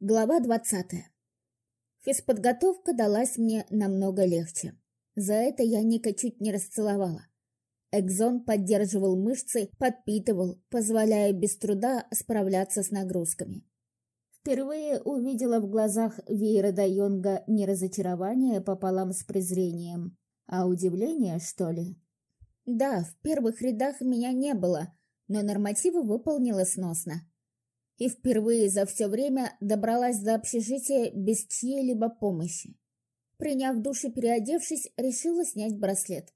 Глава двадцатая. Физподготовка далась мне намного легче. За это я Ника чуть не расцеловала. Экзон поддерживал мышцы, подпитывал, позволяя без труда справляться с нагрузками. Впервые увидела в глазах Вейра Дайонга не разочарование пополам с презрением, а удивление, что ли. Да, в первых рядах меня не было, но нормативы выполнила сносно и впервые за все время добралась до общежития без чьей-либо помощи. Приняв душ и переодевшись, решила снять браслет.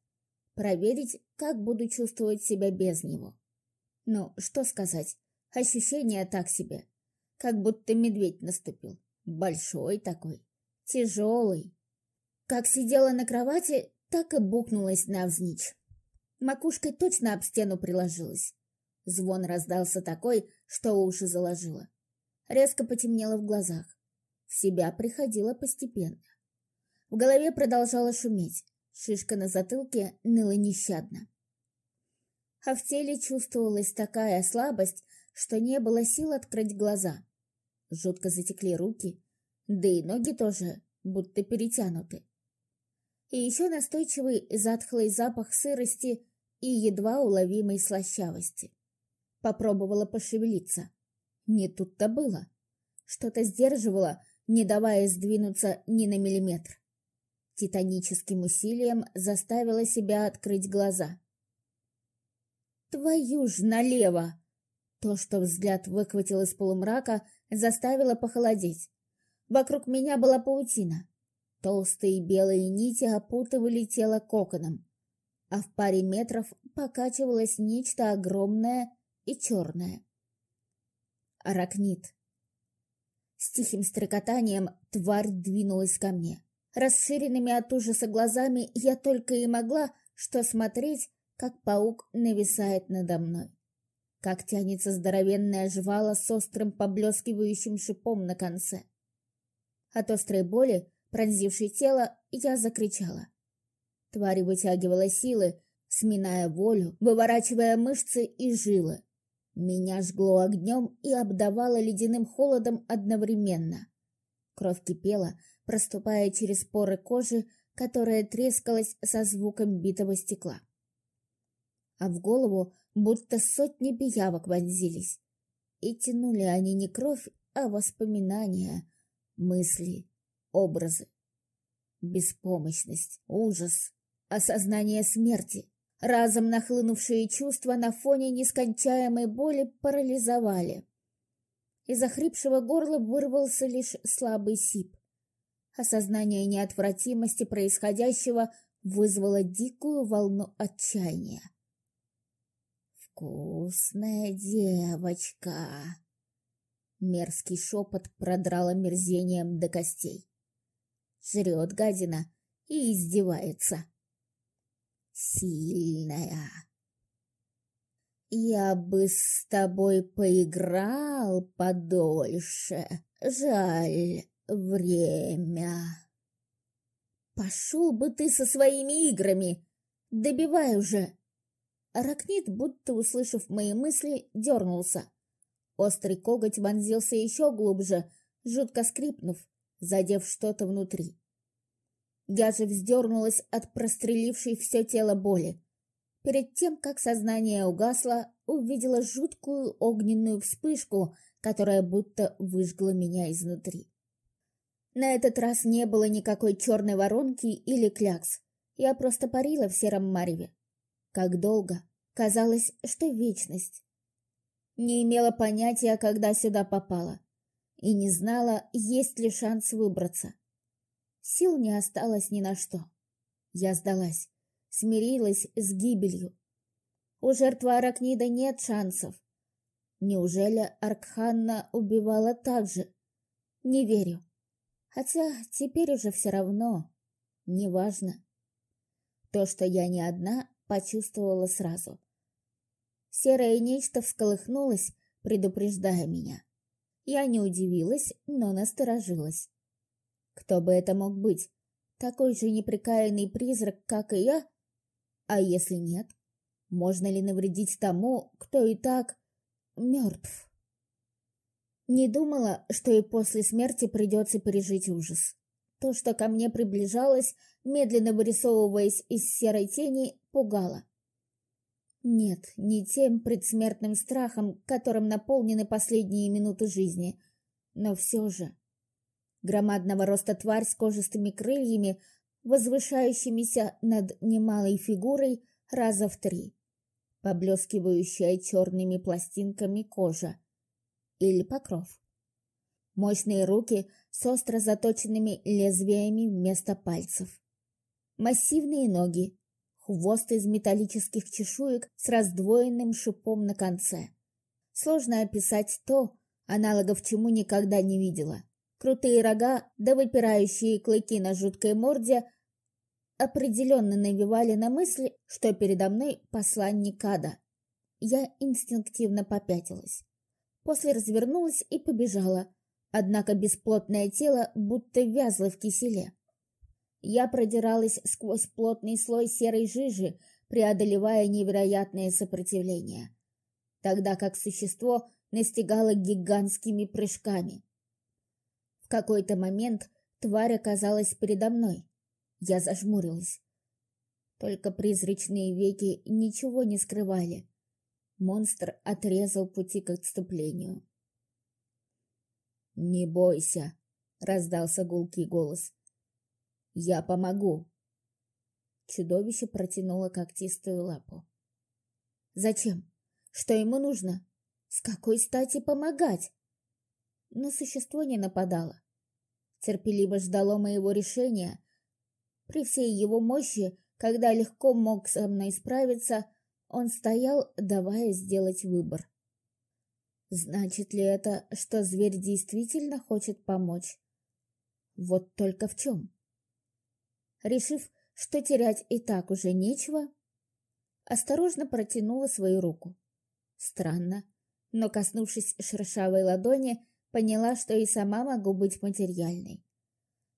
Проверить, как буду чувствовать себя без него. Ну, что сказать, ощущение так себе. Как будто медведь наступил. Большой такой, тяжелый. Как сидела на кровати, так и бухнулась навзничь. Макушкой точно об стену приложилась. Звон раздался такой, что уши заложило. Резко потемнело в глазах. В себя приходила постепенно. В голове продолжала шуметь. Шишка на затылке ныла нещадно. А в теле чувствовалась такая слабость, что не было сил открыть глаза. Жутко затекли руки, да и ноги тоже будто перетянуты. И еще настойчивый затхлый запах сырости и едва уловимой слащавости. Попробовала пошевелиться. Не тут-то было. Что-то сдерживало, не давая сдвинуться ни на миллиметр. Титаническим усилием заставила себя открыть глаза. «Твою ж налево!» То, что взгляд выхватил из полумрака, заставило похолодеть. Вокруг меня была паутина. Толстые белые нити опутывали тело коконом, а в паре метров покачивалось нечто огромное и черное. Аракнит. С тихим стрекотанием тварь двинулась ко мне. Расширенными от ужаса глазами я только и могла что смотреть, как паук нависает надо мной. Как тянется здоровенная жвала с острым поблескивающим шипом на конце. От острой боли, пронзившей тело, я закричала. Тварь вытягивала силы, сминая волю, выворачивая мышцы и жилы. Меня жгло огнем и обдавало ледяным холодом одновременно. Кровь кипела, проступая через поры кожи, которая трескалась со звуком битого стекла. А в голову будто сотни пиявок вонзились. И тянули они не кровь, а воспоминания, мысли, образы. Беспомощность, ужас, осознание смерти. Разом нахлынувшие чувства на фоне нескончаемой боли парализовали. Из охрипшего горла вырвался лишь слабый сип. Осознание неотвратимости происходящего вызвало дикую волну отчаяния. «Вкусная девочка!» Мерзкий шепот продрал омерзением до костей. Жрет гадина и издевается сильная. Я бы с тобой поиграл подольше. Жаль, время. Пошел бы ты со своими играми. Добивай уже. Аракнит, будто услышав мои мысли, дернулся. Острый коготь вонзился еще глубже, жутко скрипнув, задев что-то внутри. Же вздернулась от прострелившей все тело боли. Перед тем, как сознание угасло, увидела жуткую огненную вспышку, которая будто выжгла меня изнутри. На этот раз не было никакой черной воронки или клякс. Я просто парила в сером мареве. Как долго? Казалось, что вечность. Не имела понятия, когда сюда попала. И не знала, есть ли шанс выбраться. Сил не осталось ни на что. Я сдалась, смирилась с гибелью. У жертвы Аракнида нет шансов. Неужели Аркханна убивала так же? Не верю. Хотя теперь уже все равно. Неважно. То, что я не одна, почувствовала сразу. Серое нечто всколыхнулось, предупреждая меня. Я не удивилась, но насторожилась. Кто бы это мог быть? Такой же неприкаянный призрак, как и я? А если нет? Можно ли навредить тому, кто и так мертв? Не думала, что и после смерти придется пережить ужас. То, что ко мне приближалось, медленно вырисовываясь из серой тени, пугало. Нет, не тем предсмертным страхом, которым наполнены последние минуты жизни, но все же. Громадного роста тварь с кожистыми крыльями, возвышающимися над немалой фигурой раза в три, поблескивающая черными пластинками кожа или покров. Мощные руки с остро заточенными лезвиями вместо пальцев. Массивные ноги, хвост из металлических чешуек с раздвоенным шипом на конце. Сложно описать то, аналогов чему никогда не видела. Крутые рога да выпирающие клыки на жуткой морде определенно навевали на мысль, что передо мной посланник ада. Я инстинктивно попятилась. После развернулась и побежала, однако бесплотное тело будто вязло в киселе. Я продиралась сквозь плотный слой серой жижи, преодолевая невероятное сопротивление, тогда как существо настигало гигантскими прыжками. Какой-то момент тварь оказалась передо мной. Я зажмурилась. Только призрачные веки ничего не скрывали. Монстр отрезал пути к отступлению. «Не бойся!» — раздался гулкий голос. Я помогу. Чудовище протянуло когтистую лапу. Зачем? Что ему нужно? С какой стати помогать? Но существо не нападало. Терпеливо ждало моего решения. При всей его мощи, когда легко мог со мной справиться, он стоял, давая сделать выбор. Значит ли это, что зверь действительно хочет помочь? Вот только в чем? решив, что терять и так уже нечего, осторожно протянула свою руку. Странно, но, коснувшись шершавой ладони, поняла, что и сама могу быть материальной.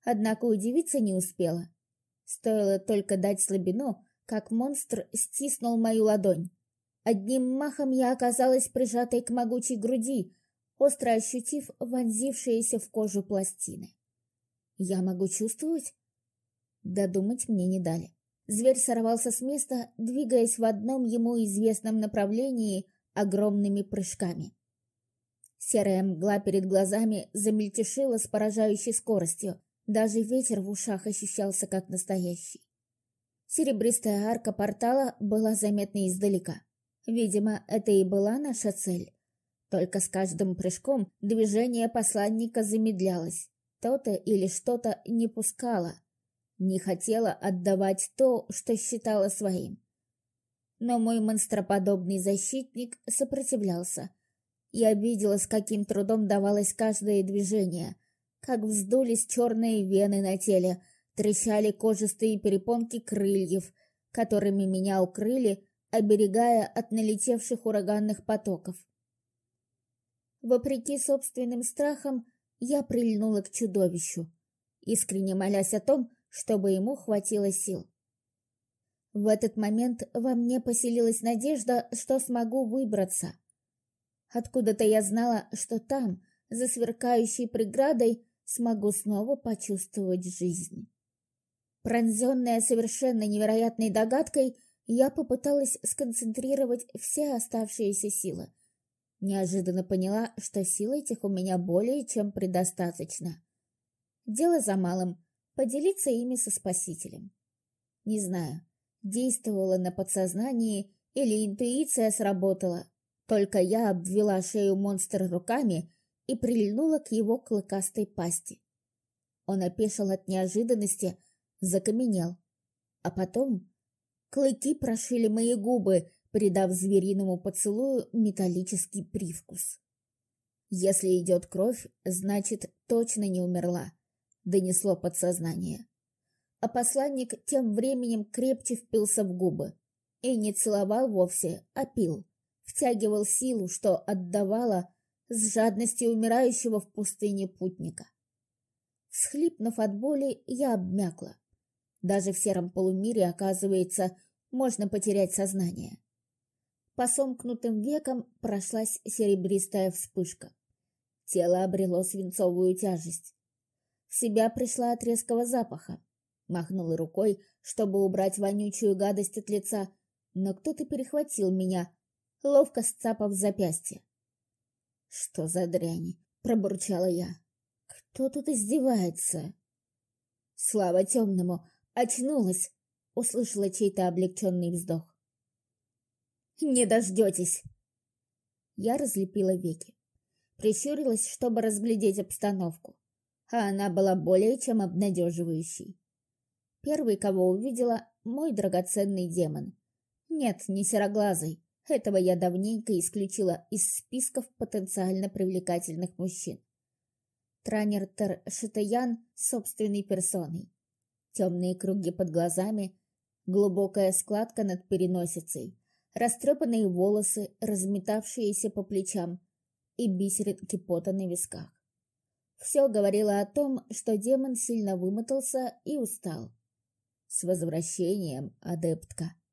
Однако удивиться не успела. Стоило только дать слабину, как монстр стиснул мою ладонь. Одним махом я оказалась прижатой к могучей груди, остро ощутив вонзившиеся в кожу пластины. Я могу чувствовать? Додумать мне не дали. Зверь сорвался с места, двигаясь в одном ему известном направлении огромными прыжками. Серая мгла перед глазами замельтешила с поражающей скоростью. Даже ветер в ушах ощущался как настоящий. Серебристая арка портала была заметна издалека. Видимо, это и была наша цель. Только с каждым прыжком движение посланника замедлялось. То-то или что-то не пускало, не хотела отдавать то, что считала своим. Но мой монстроподобный защитник сопротивлялся. Я видела, с каким трудом давалось каждое движение, как вздулись черные вены на теле, трещали кожистые перепонки крыльев, которыми меня укрыли, оберегая от налетевших ураганных потоков. Вопреки собственным страхам, я прильнула к чудовищу, искренне молясь о том, чтобы ему хватило сил. В этот момент во мне поселилась надежда, что смогу выбраться. Откуда-то я знала, что там, за сверкающей преградой, смогу снова почувствовать жизнь. Пронзенная совершенно невероятной догадкой, я попыталась сконцентрировать все оставшиеся силы. Неожиданно поняла, что сил этих у меня более чем предостаточно. Дело за малым поделиться ими со спасителем. Не знаю, действовала на подсознании или интуиция сработала, только я обвела шею монстра руками и прильнула к его клыкастой пасти. Он опешил от неожиданности, закаменел. А потом клыки прошили мои губы, придав звериному поцелую металлический привкус. Если идет кровь, значит, точно не умерла донесло подсознание. А посланник тем временем крепче впился в губы. И не целовал вовсе, а пил. Втягивал силу, что отдавала с жадностью умирающего в пустыне путника. Схлипнув от боли, я обмякла. Даже в сером полумире, оказывается, можно потерять сознание. По сомкнутым векам прошлась серебристая вспышка. Тело обрело свинцовую тяжесть. В себя пришла от резкого запаха. Махнула рукой, чтобы убрать вонючую гадость от лица, но кто-то перехватил меня, ловко сцапав запястье. «Что за дрянь?» — пробурчала я. «Кто тут издевается?» «Слава темному! Очнулась!» — услышала чей-то облегченный вздох. «Не дождетесь!» Я разлепила веки. Прищурилась, чтобы разглядеть обстановку. А она была более чем обнадеживающей. Первый, кого увидела, мой драгоценный демон. Нет, не сероглазый. Этого я давненько исключила из списков потенциально привлекательных мужчин. Транер Тер Шитаян собственной персоной. Темные круги под глазами, глубокая складка над переносицей, растрепанные волосы, разметавшиеся по плечам, и бисеринки пота на висках. Все говорило о том, что демон сильно вымотался и устал. «С возвращением, адептка!» —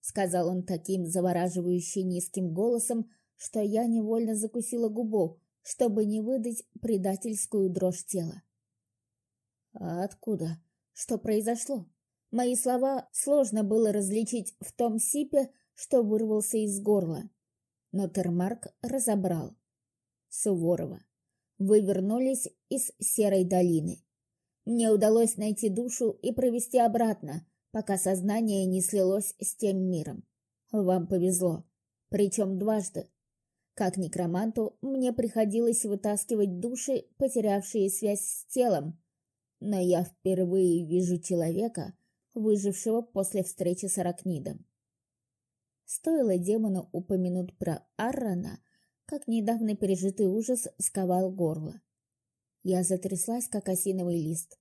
сказал он таким завораживающе низким голосом, что я невольно закусила губу, чтобы не выдать предательскую дрожь тела. «А откуда? Что произошло?» Мои слова сложно было различить в том сипе, что вырвался из горла. Но Термарк разобрал. Суворова. Вы вернулись из Серой долины. Мне удалось найти душу и провести обратно, пока сознание не слилось с тем миром. Вам повезло. Причем дважды. Как некроманту, мне приходилось вытаскивать души, потерявшие связь с телом. Но я впервые вижу человека, выжившего после встречи с Аракнидом. Стоило демону упомянуть про Аррана, как недавно пережитый ужас сковал горло. Я затряслась, как осиновый лист.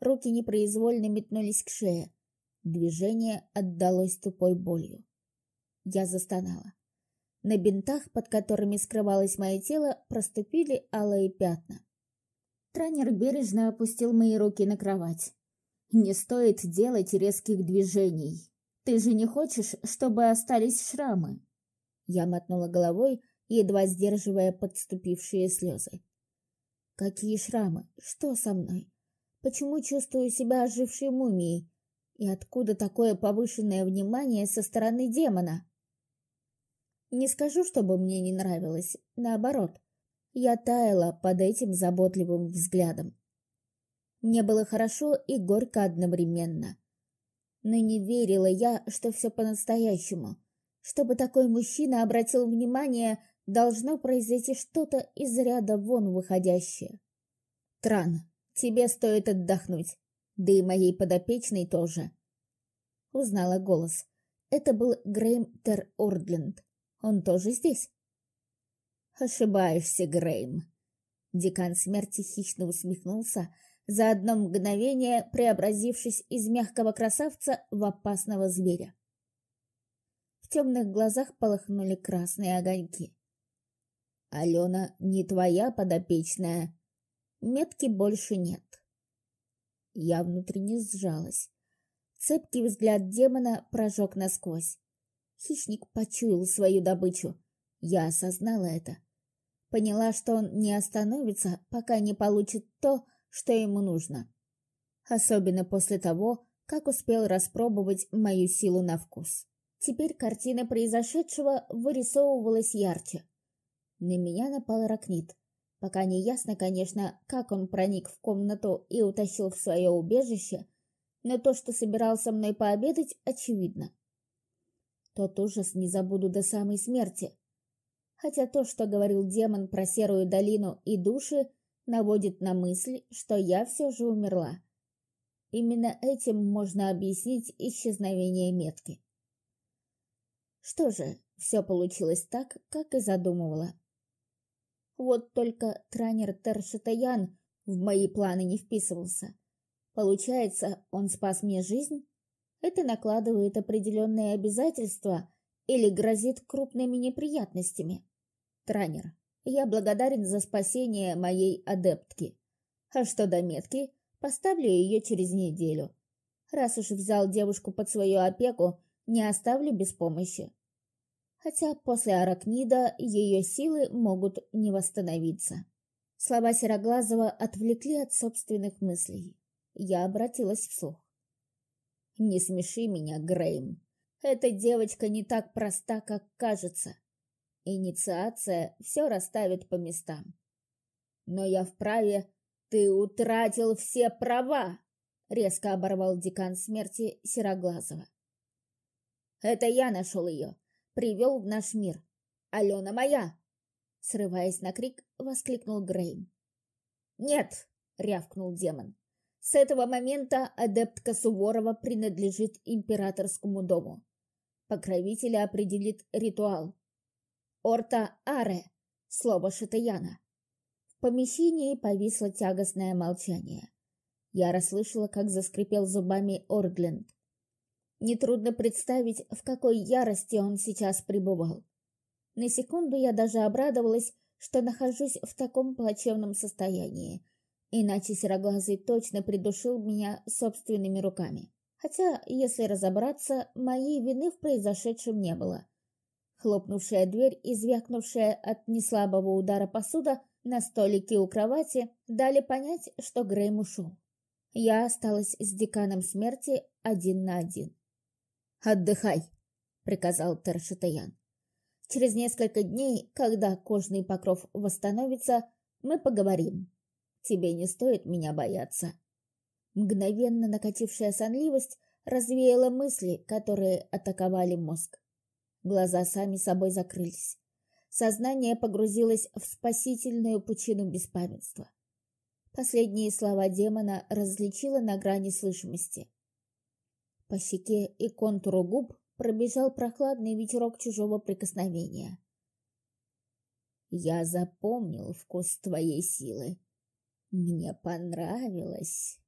Руки непроизвольно метнулись к шее. Движение отдалось тупой болью. Я застонала. На бинтах, под которыми скрывалось мое тело, проступили алые пятна. Тренер бережно опустил мои руки на кровать. «Не стоит делать резких движений. Ты же не хочешь, чтобы остались шрамы?» Я мотнула головой, едва сдерживая подступившие слезы. Какие шрамы? Что со мной? Почему чувствую себя ожившей мумией? И откуда такое повышенное внимание со стороны демона? Не скажу, чтобы мне не нравилось. Наоборот, я таяла под этим заботливым взглядом. Мне было хорошо и горько одновременно. Но не верила я, что все по-настоящему. Чтобы такой мужчина обратил внимание должно произойти что-то из ряда вон выходящее. Тран, тебе стоит отдохнуть, да и моей подопечной тоже. Узнала голос. Это был Грейм Тер Ордленд. Он тоже здесь? Ошибаешься, Грейм. Декан смерти хищно усмехнулся, за одно мгновение преобразившись из мягкого красавца в опасного зверя. В темных глазах полыхнули красные огоньки. Алена не твоя подопечная. Метки больше нет. Я внутренне сжалась. Цепкий взгляд демона прожег насквозь. Хищник почуял свою добычу. Я осознала это. Поняла, что он не остановится, пока не получит то, что ему нужно. Особенно после того, как успел распробовать мою силу на вкус. Теперь картина произошедшего вырисовывалась ярче. На меня напал Ракнит. Пока не ясно, конечно, как он проник в комнату и утащил в свое убежище, но то, что собирался мной пообедать, очевидно. Тот ужас не забуду до самой смерти. Хотя то, что говорил демон про серую долину и души, наводит на мысль, что я все же умерла. Именно этим можно объяснить исчезновение метки. Что же, все получилось так, как и задумывала. Вот только тренер Тершатаян в мои планы не вписывался. Получается, он спас мне жизнь? Это накладывает определенные обязательства или грозит крупными неприятностями? Тренер, я благодарен за спасение моей адептки. А что до метки, поставлю ее через неделю. Раз уж взял девушку под свою опеку, не оставлю без помощи хотя после аракнида ее силы могут не восстановиться. Слова Сероглазого отвлекли от собственных мыслей. Я обратилась вслух. «Не смеши меня, Грейм. Эта девочка не так проста, как кажется. Инициация все расставит по местам. Но я вправе... Ты утратил все права!» Резко оборвал декан смерти Сероглазого. «Это я нашел ее, привел в наш мир. Алена моя!» Срываясь на крик, воскликнул Грейм. «Нет!» — рявкнул демон. «С этого момента адептка Суворова принадлежит императорскому дому. Покровителя определит ритуал. Орта Аре, слово Шитаяна. В помещении повисло тягостное молчание. Я расслышала, как заскрипел зубами Ордленд. Нетрудно представить, в какой ярости он сейчас пребывал. На секунду я даже обрадовалась, что нахожусь в таком плачевном состоянии, иначе Сероглазый точно придушил меня собственными руками. Хотя, если разобраться, моей вины в произошедшем не было. Хлопнувшая дверь и звякнувшая от неслабого удара посуда на столике у кровати дали понять, что Грейм ушел. Я осталась с деканом смерти один на один. «Отдыхай», — приказал Тершитаян. «Через несколько дней, когда кожный покров восстановится, мы поговорим. Тебе не стоит меня бояться». Мгновенно накатившая сонливость развеяла мысли, которые атаковали мозг. Глаза сами собой закрылись. Сознание погрузилось в спасительную пучину беспамятства. Последние слова демона различила на грани слышимости. По щеке и контуру губ пробежал прохладный ветерок чужого прикосновения. «Я запомнил вкус твоей силы. Мне понравилось».